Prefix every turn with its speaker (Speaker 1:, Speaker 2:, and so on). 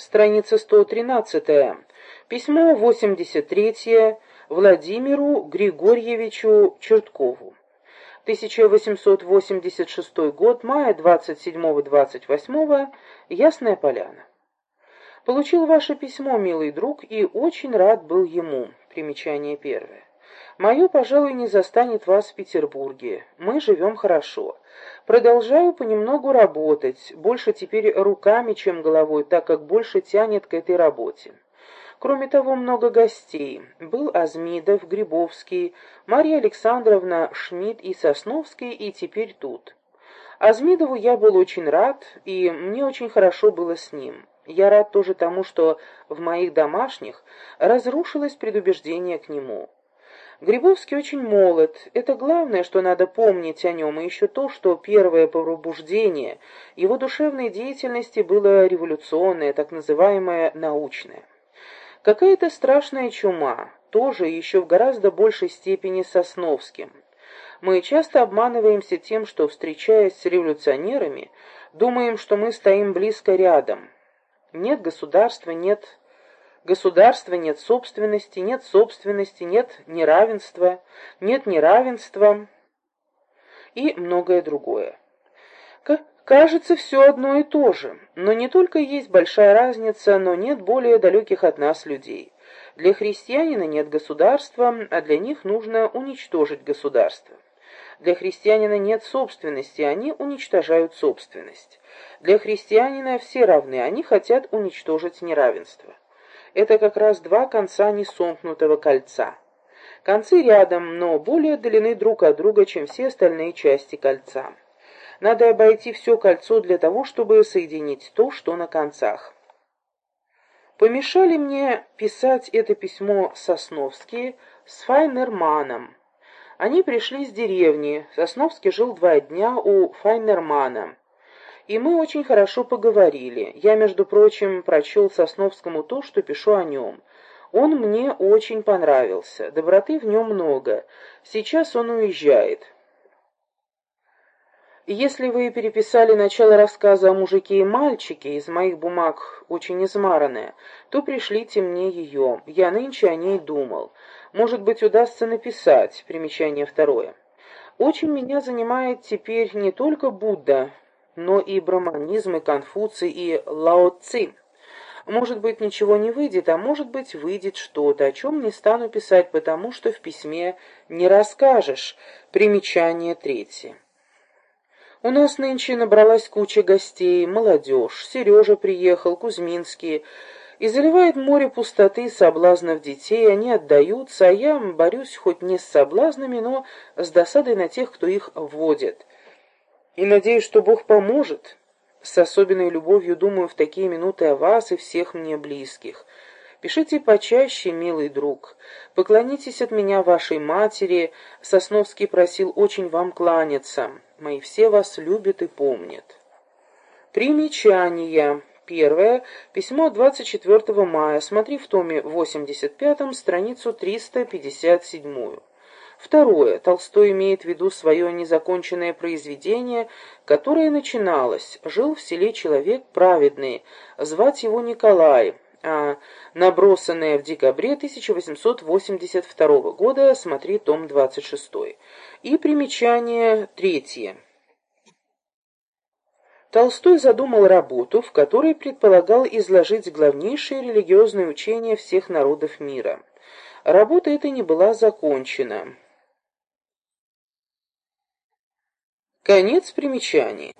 Speaker 1: страница 113, письмо 83 Владимиру Григорьевичу Черткову. 1886 год, мая 27-28, Ясная Поляна. Получил ваше письмо, милый друг, и очень рад был ему. Примечание первое. Мое, пожалуй, не застанет вас в Петербурге. Мы живем хорошо. Продолжаю понемногу работать, больше теперь руками, чем головой, так как больше тянет к этой работе. Кроме того, много гостей. Был Азмидов, Грибовский, Марья Александровна Шмидт и Сосновский, и теперь тут. Азмидову я был очень рад, и мне очень хорошо было с ним. Я рад тоже тому, что в моих домашних разрушилось предубеждение к нему. Грибовский очень молод. Это главное, что надо помнить о нем, и еще то, что первое пробуждение его душевной деятельности было революционное, так называемое научное. Какая-то страшная чума, тоже еще в гораздо большей степени Сосновским. Мы часто обманываемся тем, что, встречаясь с революционерами, думаем, что мы стоим близко рядом. Нет государства, нет государства, нет собственности, нет собственности, нет неравенства, нет неравенства и многое другое. Кажется, все одно и то же, но не только есть большая разница, но нет более далеких от нас людей. Для христианина нет государства, а для них нужно уничтожить государство. Для христианина нет собственности, они уничтожают собственность. Для христианина все равны, они хотят уничтожить неравенство это как раз два конца несомкнутого кольца. Концы рядом, но более отдалены друг от друга, чем все остальные части кольца. Надо обойти все кольцо для того, чтобы соединить то, что на концах. Помешали мне писать это письмо Сосновские с Файнерманом. Они пришли с деревни. Сосновский жил два дня у Файнермана и мы очень хорошо поговорили. Я, между прочим, прочел Сосновскому то, что пишу о нем. Он мне очень понравился, доброты в нем много. Сейчас он уезжает. Если вы переписали начало рассказа о мужике и мальчике, из моих бумаг очень измаранное, то пришлите мне ее. Я нынче о ней думал. Может быть, удастся написать. Примечание второе. Очень меня занимает теперь не только Будда, но и браманизм, и Конфуций, и Лао Ци. Может быть, ничего не выйдет, а может быть, выйдет что-то, о чем не стану писать, потому что в письме не расскажешь. Примечание третье. У нас нынче набралась куча гостей, молодежь. Сережа приехал, Кузьминский. И заливает море пустоты и соблазнов детей, они отдаются, а я борюсь хоть не с соблазнами, но с досадой на тех, кто их вводит и надеюсь, что Бог поможет. С особенной любовью думаю в такие минуты о вас и всех мне близких. Пишите почаще, милый друг. Поклонитесь от меня вашей матери. Сосновский просил очень вам кланяться. Мои все вас любят и помнят. Примечания. Первое. Письмо 24 мая. Смотри в томе 85, страницу 357. Второе. Толстой имеет в виду свое незаконченное произведение, которое начиналось. Жил в селе человек праведный, звать его Николай, а набросанное в декабре 1882 года, смотри том 26. И примечание третье. Толстой задумал работу, в которой предполагал изложить главнейшие религиозные учения всех народов мира. Работа эта не была закончена. Конец примечаний.